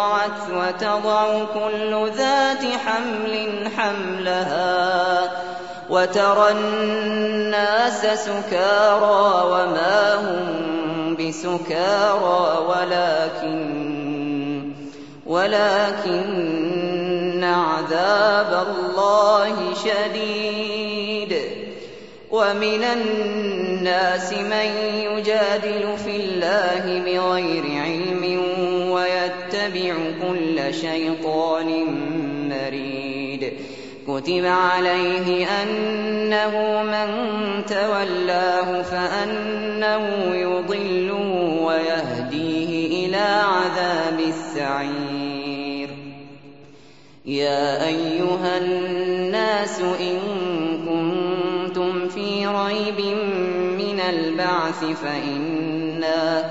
أرضعت وتضع كل ذات حمل حملها وترى الناس سكارى وما هم بسكارى ولكن ولكن عذاب الله شديد ومن الناس من يجادل في الله بغير علم ويتبع كل شيطان مريد. كتب عليه أنه من تولاه فأنه يضله ويهديه إلى عذاب السعير. يا أيها الناس إن كنتم في ريب من البعث فإنا,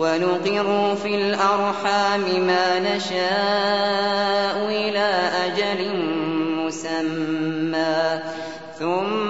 ونقر في الأرحام ما نشاء إلى أجل مسمى. ثم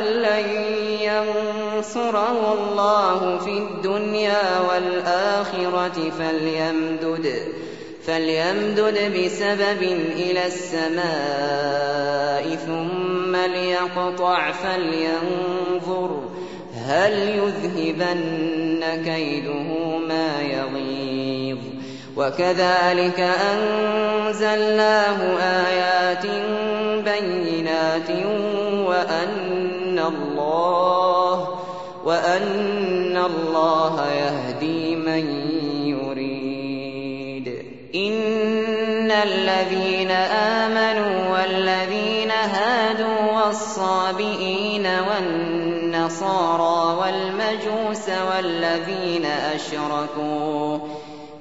لن ينصره الله في الدنيا والآخرة فليمدد فليمدد بسبب إلى السماء ثم ليقطع فلينظر هل يذهبن كيده ما يغيظ. وكذلك أنزلناه آيات بينات وأن الله وأن الله يهدي من يريد. إن الذين آمنوا والذين هادوا والصابئين والنصارى والمجوس والذين أشركوا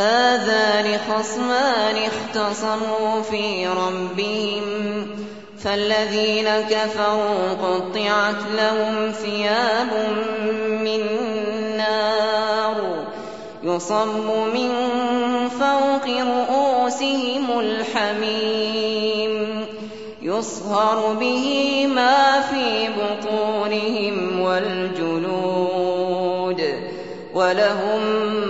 هذان خصمان اختصموا في ربهم فالذين كفروا قطعت لهم ثياب من نار يصب من فوق رؤوسهم الحميم يصهر به ما في بطونهم والجلود ولهم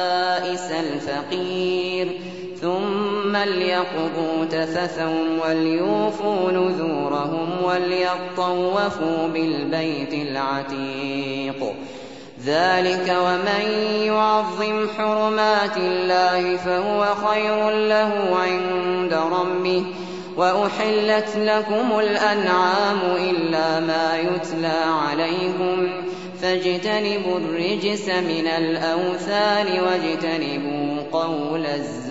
ثم ليقضوا تفثهم وليوفوا نذورهم وليطوفوا بالبيت العتيق. ذلك ومن يعظم حرمات الله فهو خير له عند ربه. وأحلت لكم الأنعام إلا ما يتلى عليكم. فاجتنبوا الرجس من الأوثان واجتنبوا قول الزور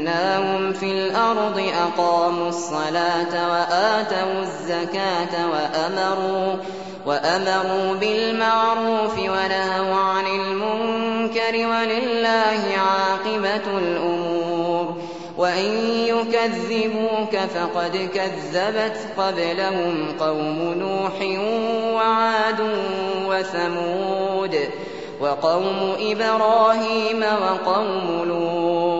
مكناهم في الأرض أقاموا الصلاة وآتوا الزكاة وأمروا وأمروا بالمعروف ونهوا عن المنكر ولله عاقبة الأمور وإن يكذبوك فقد كذبت قبلهم قوم نوح وعاد وثمود وقوم إبراهيم وقوم لوط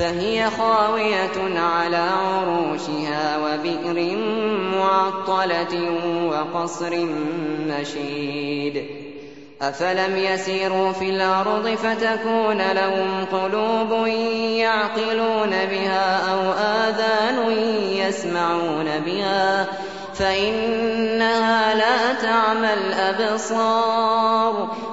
فهي خاوية على عروشها وبئر معطلة وقصر مشيد. أفلم يسيروا في الأرض فتكون لهم قلوب يعقلون بها أو آذان يسمعون بها فإنها لا تعمى الأبصار.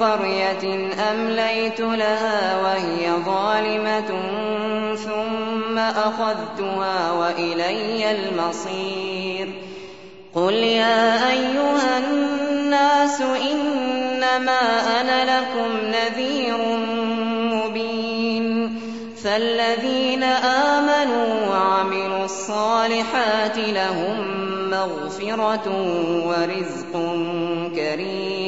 قرية أمليت لها وهي ظالمة ثم أخذتها وإلي المصير. قل يا أيها الناس إنما أنا لكم نذير مبين. فالذين آمنوا وعملوا الصالحات لهم مغفرة ورزق كريم.